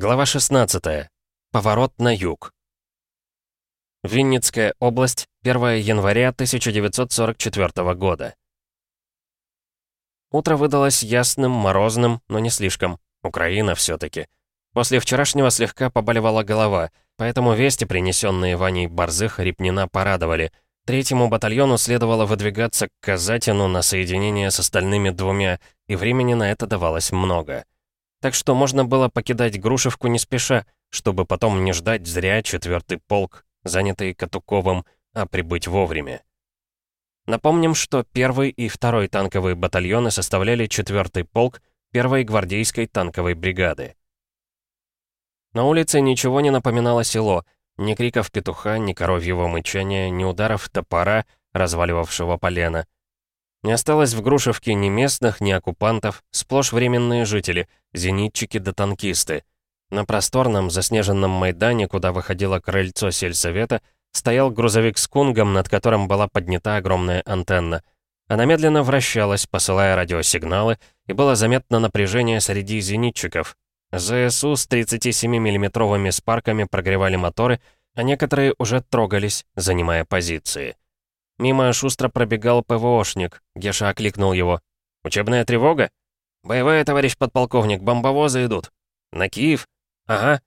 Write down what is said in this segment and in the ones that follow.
Глава 16. Поворот на юг. Винницкая область, 1 января 1944 года. Утро выдалось ясным, морозным, но не слишком. Украина все таки После вчерашнего слегка побаливала голова, поэтому вести, принесенные Ваней Борзых, Репнина порадовали. Третьему батальону следовало выдвигаться к Казатину на соединение с остальными двумя, и времени на это давалось много. Так что можно было покидать Грушевку не спеша, чтобы потом не ждать зря четвертый полк, занятый Катуковым, а прибыть вовремя. Напомним, что первый и второй танковые батальоны составляли четвертый полк первой гвардейской танковой бригады. На улице ничего не напоминало село, ни криков петуха, ни коровьего мычания, ни ударов топора, разваливавшего полено. Не осталось в Грушевке ни местных, ни оккупантов, сплошь временные жители, зенитчики да танкисты. На просторном заснеженном Майдане, куда выходило крыльцо сельсовета, стоял грузовик с кунгом, над которым была поднята огромная антенна. Она медленно вращалась, посылая радиосигналы, и было заметно напряжение среди зенитчиков. ЗСУ с 37 миллиметровыми спарками прогревали моторы, а некоторые уже трогались, занимая позиции. Мимо шустро пробегал ПВОшник. Геша окликнул его. «Учебная тревога?» «Боевая, товарищ подполковник, бомбовозы идут». «На Киев?» «Ага».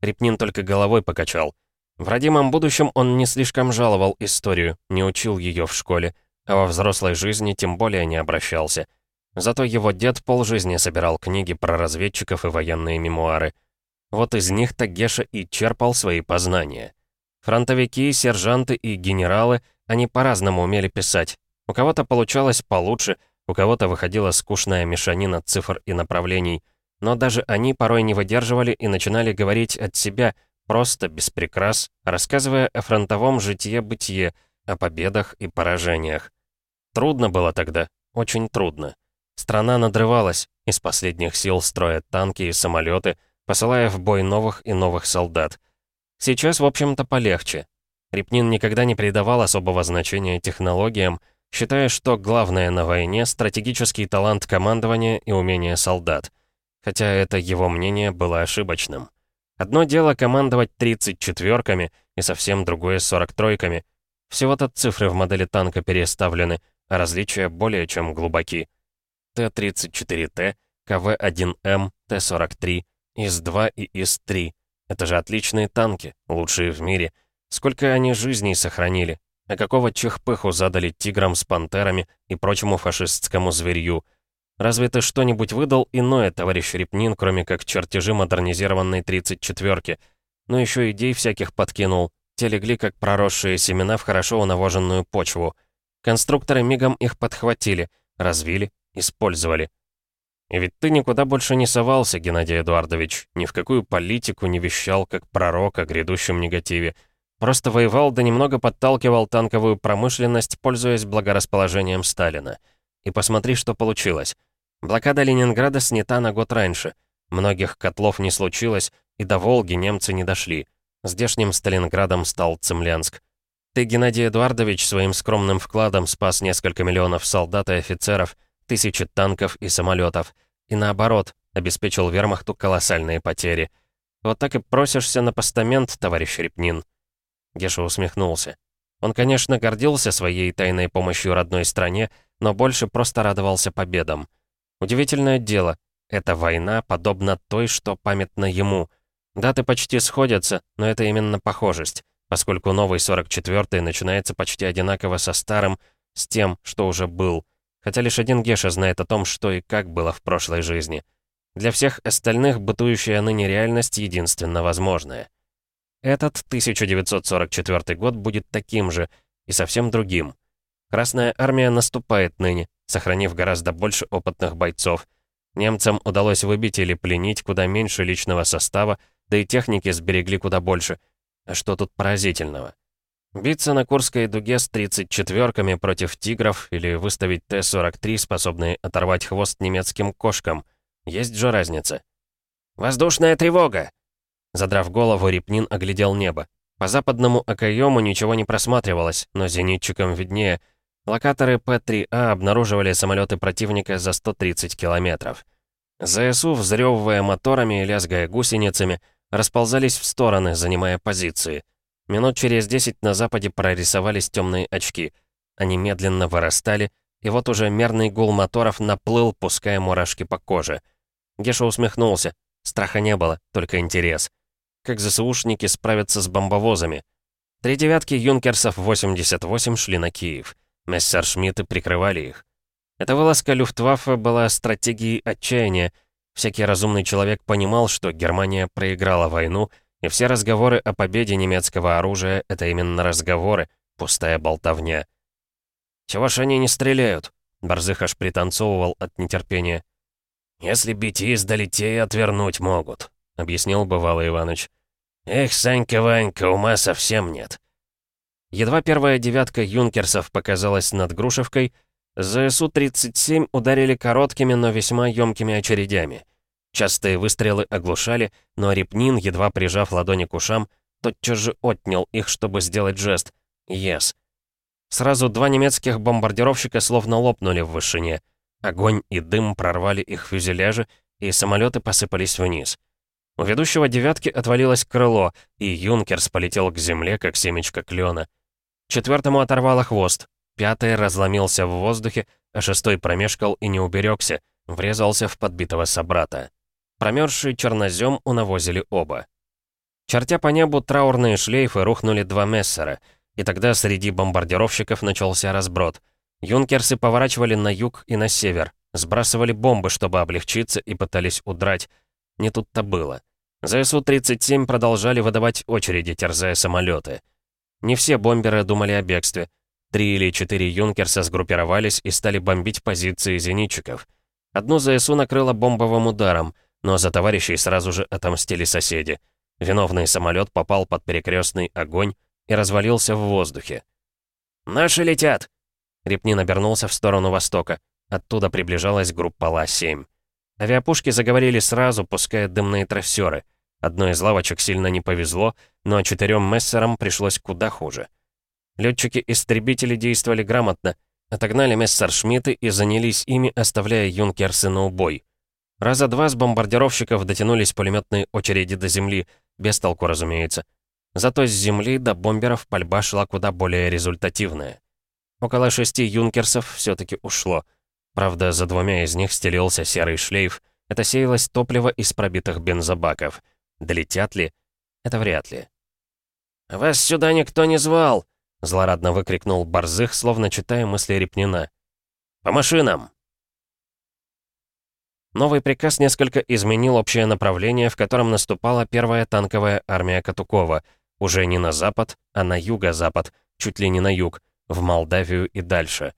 Репнин только головой покачал. В родимом будущем он не слишком жаловал историю, не учил ее в школе, а во взрослой жизни тем более не обращался. Зато его дед полжизни собирал книги про разведчиков и военные мемуары. Вот из них-то Геша и черпал свои познания. Фронтовики, сержанты и генералы — они по-разному умели писать. У кого-то получалось получше, у кого-то выходила скучная мешанина цифр и направлений. Но даже они порой не выдерживали и начинали говорить от себя, просто, без прикрас, рассказывая о фронтовом житье-бытие, о победах и поражениях. Трудно было тогда, очень трудно. Страна надрывалась, из последних сил строя танки и самолеты, посылая в бой новых и новых солдат. Сейчас, в общем-то, полегче. Репнин никогда не придавал особого значения технологиям, считая, что главное на войне — стратегический талант командования и умение солдат. Хотя это его мнение было ошибочным. Одно дело командовать 34-ками и совсем другое 43-ками. Всего-то цифры в модели танка переставлены, а различия более чем глубоки. Т-34Т, КВ-1М, Т-43, ИС-2 и ИС-3. Это же отличные танки, лучшие в мире — Сколько они жизней сохранили? А какого чехпыху задали тиграм с пантерами и прочему фашистскому зверью? Разве ты что-нибудь выдал иное, товарищ Репнин, кроме как чертежи модернизированной 34-ки? Ну еще идей всяких подкинул. Те легли, как проросшие семена в хорошо унавоженную почву. Конструкторы мигом их подхватили, развили, использовали. И ведь ты никуда больше не совался, Геннадий Эдуардович, ни в какую политику не вещал, как пророк о грядущем негативе. Просто воевал да немного подталкивал танковую промышленность, пользуясь благорасположением Сталина. И посмотри, что получилось. Блокада Ленинграда снята на год раньше. Многих котлов не случилось, и до Волги немцы не дошли. Здешним Сталинградом стал Цемлянск. Ты, Геннадий Эдуардович, своим скромным вкладом спас несколько миллионов солдат и офицеров, тысячи танков и самолетов. И наоборот, обеспечил вермахту колоссальные потери. Вот так и просишься на постамент, товарищ Репнин. Геша усмехнулся. Он, конечно, гордился своей тайной помощью родной стране, но больше просто радовался победам. Удивительное дело, эта война подобна той, что памятна ему. Даты почти сходятся, но это именно похожесть, поскольку новый 44-й начинается почти одинаково со старым, с тем, что уже был. Хотя лишь один Геша знает о том, что и как было в прошлой жизни. Для всех остальных бытующая ныне реальность единственно возможная. Этот 1944 год будет таким же и совсем другим. Красная армия наступает ныне, сохранив гораздо больше опытных бойцов. Немцам удалось выбить или пленить куда меньше личного состава, да и техники сберегли куда больше. А что тут поразительного? Биться на Курской дуге с 34-ками против «Тигров» или выставить Т-43, способные оторвать хвост немецким кошкам. Есть же разница. «Воздушная тревога!» Задрав голову, Репнин оглядел небо. По западному окоему ничего не просматривалось, но зенитчикам виднее. Локаторы П-3А обнаруживали самолеты противника за 130 километров. ЗСУ, взрёвывая моторами и лязгая гусеницами, расползались в стороны, занимая позиции. Минут через десять на западе прорисовались темные очки. Они медленно вырастали, и вот уже мерный гул моторов наплыл, пуская мурашки по коже. Геша усмехнулся. Страха не было, только интерес. Как ЗСУшники справятся с бомбовозами? Три девятки юнкерсов 88 шли на Киев. Мессершмитты прикрывали их. Эта вылазка Люфтваффе была стратегией отчаяния. Всякий разумный человек понимал, что Германия проиграла войну, и все разговоры о победе немецкого оружия — это именно разговоры, пустая болтовня. «Чего ж они не стреляют?» Борзых аж пританцовывал от нетерпения. «Если бить издали, те и отвернуть могут», — объяснил бывалый Иваныч. «Эх, Санька-Ванька, ума совсем нет». Едва первая девятка юнкерсов показалась над Грушевкой, ЗСУ-37 ударили короткими, но весьма ёмкими очередями. Частые выстрелы оглушали, но Репнин, едва прижав ладони к ушам, тотчас же отнял их, чтобы сделать жест «Ес». Сразу два немецких бомбардировщика словно лопнули в вышине. Огонь и дым прорвали их фюзеляжи, и самолеты посыпались вниз. У ведущего «девятки» отвалилось крыло, и «Юнкерс» полетел к земле, как семечко клена. Четвертому оторвало хвост, пятый разломился в воздухе, а шестой промешкал и не уберегся, врезался в подбитого собрата. Промерзший чернозем унавозили оба. Чертя по небу траурные шлейфы рухнули два мессера, и тогда среди бомбардировщиков начался разброд. Юнкерсы поворачивали на юг и на север, сбрасывали бомбы, чтобы облегчиться, и пытались удрать. Не тут-то было. ЗСУ-37 продолжали выдавать очереди, терзая самолеты. Не все бомберы думали о бегстве. Три или четыре юнкерса сгруппировались и стали бомбить позиции зенитчиков. Одну ЗСУ накрыло бомбовым ударом, но за товарищей сразу же отомстили соседи. Виновный самолет попал под перекрестный огонь и развалился в воздухе. «Наши летят!» Репнин обернулся в сторону востока. Оттуда приближалась группа Ла-7. Авиапушки заговорили сразу, пуская дымные трассеры. Одной из лавочек сильно не повезло, но четырем мессерам пришлось куда хуже. Летчики-истребители действовали грамотно, отогнали мессершмитты и занялись ими, оставляя юнкерсы на убой. Раза два с бомбардировщиков дотянулись пулеметные очереди до земли, без толку, разумеется. Зато с земли до бомберов пальба шла куда более результативная. Около шести юнкерсов все таки ушло. Правда, за двумя из них стелился серый шлейф. Это сеялось топливо из пробитых бензобаков. Долетят ли? Это вряд ли. «Вас сюда никто не звал!» Злорадно выкрикнул Борзых, словно читая мысли Репнина. «По машинам!» Новый приказ несколько изменил общее направление, в котором наступала первая танковая армия Катукова. Уже не на запад, а на юго-запад, чуть ли не на юг, в Молдавию и дальше.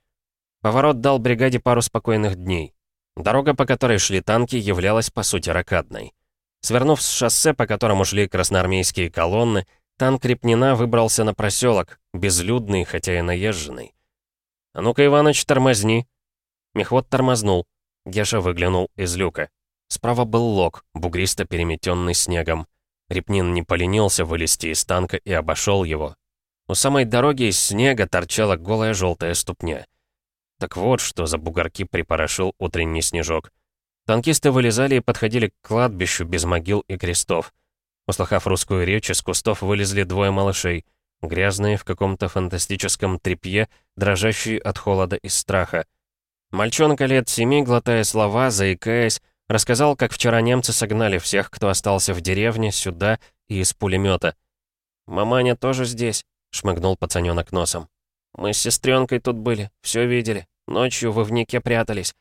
Поворот дал бригаде пару спокойных дней. Дорога, по которой шли танки, являлась по сути ракадной. Свернув с шоссе, по которому шли красноармейские колонны, Танк Репнина выбрался на проселок, безлюдный, хотя и наезженный. «А ну-ка, Иваныч, тормозни!» Мехвод тормознул. Геша выглянул из люка. Справа был лог, бугристо переметенный снегом. Репнин не поленился вылезти из танка и обошел его. У самой дороги из снега торчала голая желтая ступня. Так вот, что за бугорки припорошил утренний снежок. Танкисты вылезали и подходили к кладбищу без могил и крестов. Услыхав русскую речь, из кустов вылезли двое малышей, грязные в каком-то фантастическом тряпье, дрожащие от холода и страха. Мальчонка лет семи, глотая слова, заикаясь, рассказал, как вчера немцы согнали всех, кто остался в деревне, сюда и из пулемета. «Маманя тоже здесь», — шмыгнул пацанёнок носом. «Мы с сестренкой тут были, все видели. Ночью в ивнике прятались».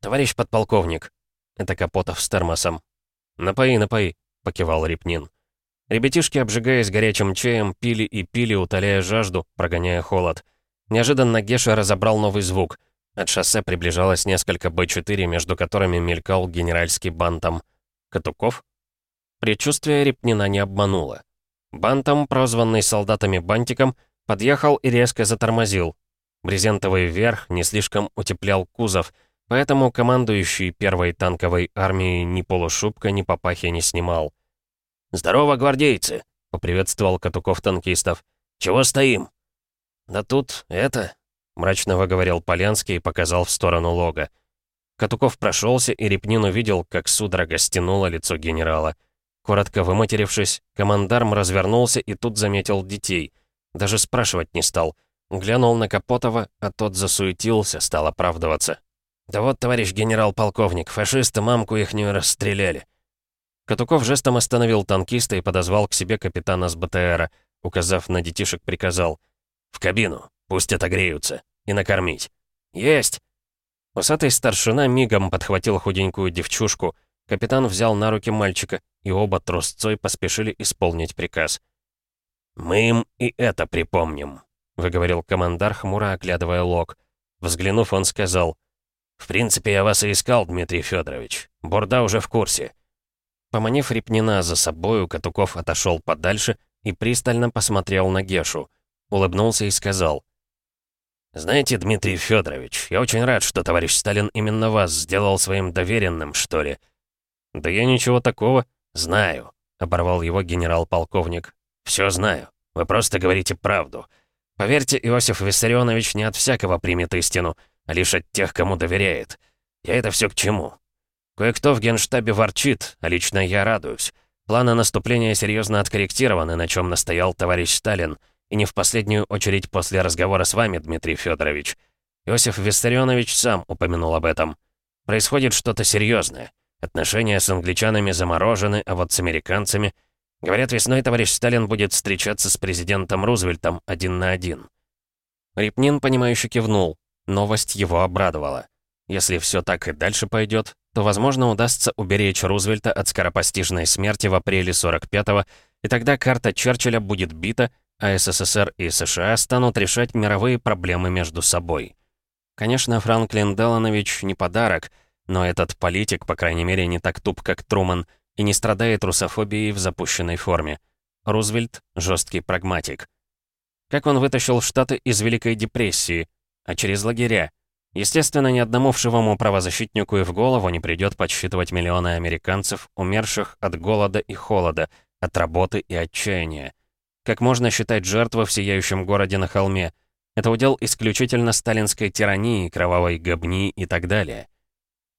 «Товарищ подполковник», — это Капотов с термосом. «Напои, напои», — покивал Репнин. Ребятишки, обжигаясь горячим чаем, пили и пили, утоляя жажду, прогоняя холод. Неожиданно Геша разобрал новый звук. От шоссе приближалось несколько Б-4, между которыми мелькал генеральский бантом. Катуков? Предчувствие Репнина не обмануло. Бантом, прозванный солдатами бантиком, подъехал и резко затормозил. Брезентовый верх не слишком утеплял кузов — Поэтому командующий первой танковой армией ни полушубка, ни папахи не снимал. «Здорово, гвардейцы!» — поприветствовал Катуков танкистов. «Чего стоим?» «Да тут это...» — мрачно выговорил Полянский и показал в сторону лога. Катуков прошелся, и Репнин увидел, как судорога стянуло лицо генерала. Коротко выматерившись, командарм развернулся и тут заметил детей. Даже спрашивать не стал. Глянул на Капотова, а тот засуетился, стал оправдываться. «Да вот, товарищ генерал-полковник, фашисты мамку ихнюю расстреляли». Катуков жестом остановил танкиста и подозвал к себе капитана с БТРа, указав на детишек, приказал «В кабину, пусть отогреются, и накормить». «Есть!» Усатый старшина мигом подхватил худенькую девчушку, капитан взял на руки мальчика, и оба трусцой поспешили исполнить приказ. «Мы им и это припомним», — выговорил командар, хмуро оглядывая лог. Взглянув, он сказал, «В принципе, я вас и искал, Дмитрий Федорович. Бурда уже в курсе». Поманив Репнина за собою, Катуков отошел подальше и пристально посмотрел на Гешу. Улыбнулся и сказал, «Знаете, Дмитрий Федорович, я очень рад, что товарищ Сталин именно вас сделал своим доверенным, что ли». «Да я ничего такого. Знаю», — оборвал его генерал-полковник. «Все знаю. Вы просто говорите правду. Поверьте, Иосиф Виссарионович не от всякого примет истину, а лишь от тех, кому доверяет. Я это все к чему? Кое-кто в генштабе ворчит, а лично я радуюсь. Планы наступления серьезно откорректированы, на чем настоял товарищ Сталин, и не в последнюю очередь после разговора с вами, Дмитрий Федорович. Иосиф Виссарионович сам упомянул об этом. Происходит что-то серьезное. Отношения с англичанами заморожены, а вот с американцами — Говорят, весной товарищ Сталин будет встречаться с президентом Рузвельтом один на один. Репнин, понимающе кивнул. Новость его обрадовала. Если все так и дальше пойдет, то, возможно, удастся уберечь Рузвельта от скоропостижной смерти в апреле 45-го, и тогда карта Черчилля будет бита, а СССР и США станут решать мировые проблемы между собой. Конечно, Франклин Деланович не подарок, но этот политик, по крайней мере, не так туп, как Труман — и не страдает русофобией в запущенной форме. Рузвельт — жесткий прагматик. Как он вытащил Штаты из Великой депрессии, а через лагеря? Естественно, ни одному вшивому правозащитнику и в голову не придет подсчитывать миллионы американцев, умерших от голода и холода, от работы и отчаяния. Как можно считать жертвы в сияющем городе на холме? Это удел исключительно сталинской тирании, кровавой гобни и так далее.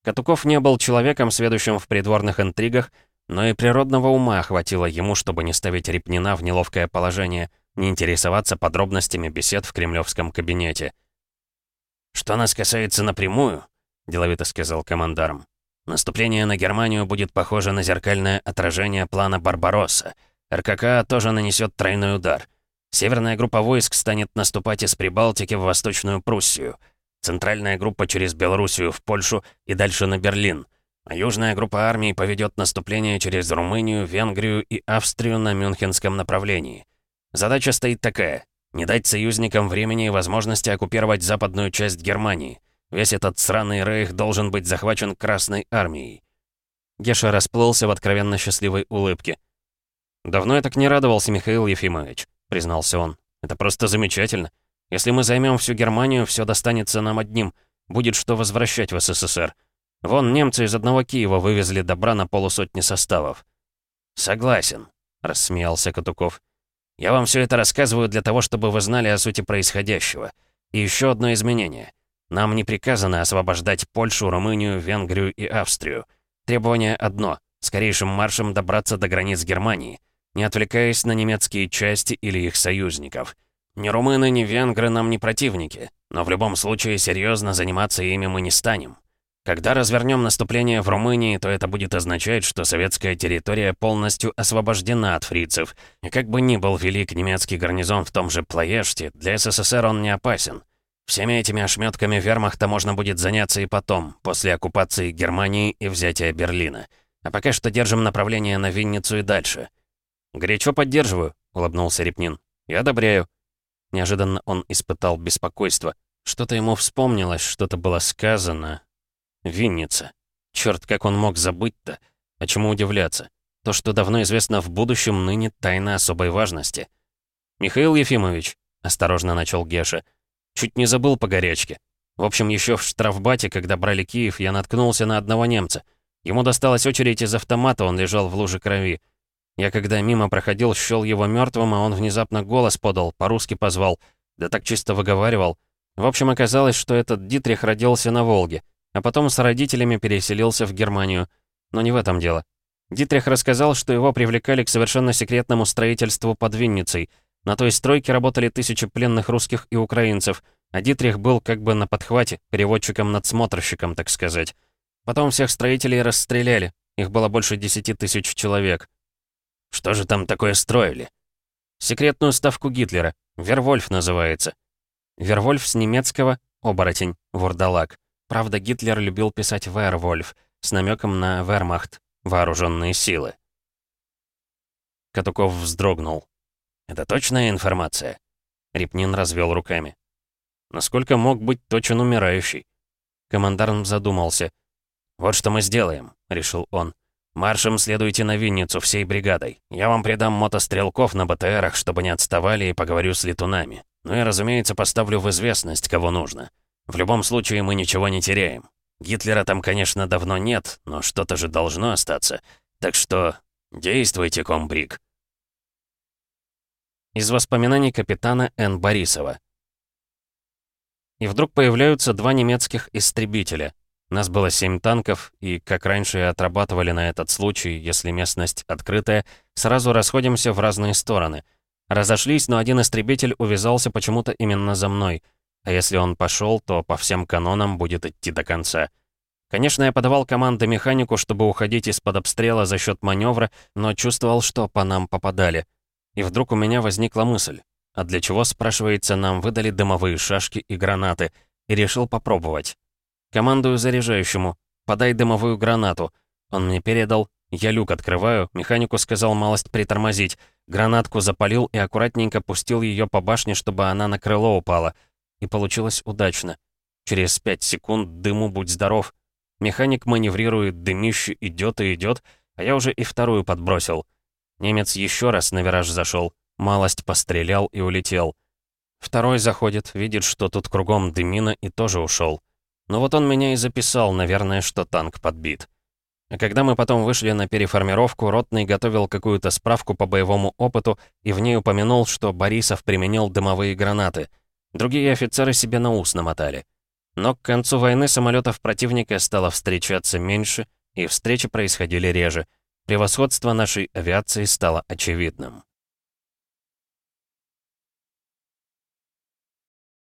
Катуков не был человеком, сведущим в придворных интригах, но и природного ума хватило ему, чтобы не ставить Репнина в неловкое положение, не интересоваться подробностями бесед в кремлевском кабинете. «Что нас касается напрямую», — деловито сказал командарм, «наступление на Германию будет похоже на зеркальное отражение плана Барбаросса. РКК тоже нанесет тройной удар. Северная группа войск станет наступать из Прибалтики в Восточную Пруссию — Центральная группа через Белоруссию в Польшу и дальше на Берлин. А южная группа армий поведет наступление через Румынию, Венгрию и Австрию на Мюнхенском направлении. Задача стоит такая — не дать союзникам времени и возможности оккупировать западную часть Германии. Весь этот сраный рейх должен быть захвачен Красной армией. Геша расплылся в откровенно счастливой улыбке. «Давно я так не радовался, Михаил Ефимович», — признался он. «Это просто замечательно. Если мы займем всю Германию, все достанется нам одним. Будет что возвращать в СССР. Вон немцы из одного Киева вывезли добра на полусотни составов». «Согласен», — рассмеялся Катуков. «Я вам все это рассказываю для того, чтобы вы знали о сути происходящего. И еще одно изменение. Нам не приказано освобождать Польшу, Румынию, Венгрию и Австрию. Требование одно — скорейшим маршем добраться до границ Германии, не отвлекаясь на немецкие части или их союзников». Ни румыны, ни венгры нам не противники, но в любом случае серьезно заниматься ими мы не станем. Когда развернем наступление в Румынии, то это будет означать, что советская территория полностью освобождена от фрицев. И как бы ни был велик немецкий гарнизон в том же Плоеште, для СССР он не опасен. Всеми этими ошметками вермахта можно будет заняться и потом, после оккупации Германии и взятия Берлина. А пока что держим направление на Винницу и дальше. «Горячо поддерживаю», — улыбнулся Репнин. «Я одобряю». Неожиданно он испытал беспокойство. Что-то ему вспомнилось, что-то было сказано. Винница. Черт, как он мог забыть-то? А чему удивляться? То, что давно известно в будущем, ныне тайна особой важности. «Михаил Ефимович», — осторожно начал Геша, — «чуть не забыл по горячке. В общем, еще в штрафбате, когда брали Киев, я наткнулся на одного немца. Ему досталась очередь из автомата, он лежал в луже крови. Я когда мимо проходил, счёл его мертвым, а он внезапно голос подал, по-русски позвал. Да так чисто выговаривал. В общем, оказалось, что этот Дитрих родился на Волге. а потом с родителями переселился в Германию. Но не в этом дело. Дитрих рассказал, что его привлекали к совершенно секретному строительству под Винницей. На той стройке работали тысячи пленных русских и украинцев, а Дитрих был как бы на подхвате, переводчиком-надсмотрщиком, так сказать. Потом всех строителей расстреляли, их было больше десяти тысяч человек. Что же там такое строили? Секретную ставку Гитлера. Вервольф называется. Вервольф с немецкого — оборотень, вурдалак. Правда, Гитлер любил писать «Вервольф» с намеком на «Вермахт» — вооруженные силы. Катуков вздрогнул. «Это точная информация?» Репнин развел руками. «Насколько мог быть точен умирающий?» Командарм задумался. «Вот что мы сделаем», — решил он. «Маршем следуйте на Винницу всей бригадой. Я вам придам мотострелков на БТРах, чтобы не отставали, и поговорю с летунами. Ну и, разумеется, поставлю в известность, кого нужно. В любом случае, мы ничего не теряем. Гитлера там, конечно, давно нет, но что-то же должно остаться. Так что действуйте, комбриг». Из воспоминаний капитана Н. Борисова. И вдруг появляются два немецких истребителя. Нас было семь танков, и, как раньше отрабатывали на этот случай, если местность открытая, сразу расходимся в разные стороны. Разошлись, но один истребитель увязался почему-то именно за мной. А если он пошел, то по всем канонам будет идти до конца. Конечно, я подавал команды механику, чтобы уходить из-под обстрела за счет маневра, но чувствовал, что по нам попадали. И вдруг у меня возникла мысль. А для чего, спрашивается, нам выдали дымовые шашки и гранаты? И решил попробовать. Командую заряжающему. Подай дымовую гранату. Он мне передал. Я люк открываю. Механику сказал малость притормозить. Гранатку запалил и аккуратненько пустил ее по башне, чтобы она на крыло упала. И получилось удачно. Через пять секунд дыму будь здоров. Механик маневрирует, дымище идет и идет, а я уже и вторую подбросил. Немец еще раз на вираж зашел, малость пострелял и улетел. Второй заходит, видит, что тут кругом дымина и тоже ушел. Но вот он меня и записал, наверное, что танк подбит. А когда мы потом вышли на переформировку, Ротный готовил какую-то справку по боевому опыту и в ней упомянул, что Борисов применил дымовые гранаты. Другие офицеры себе на ус намотали. Но к концу войны самолетов противника стало встречаться меньше, и встречи происходили реже. Превосходство нашей авиации стало очевидным.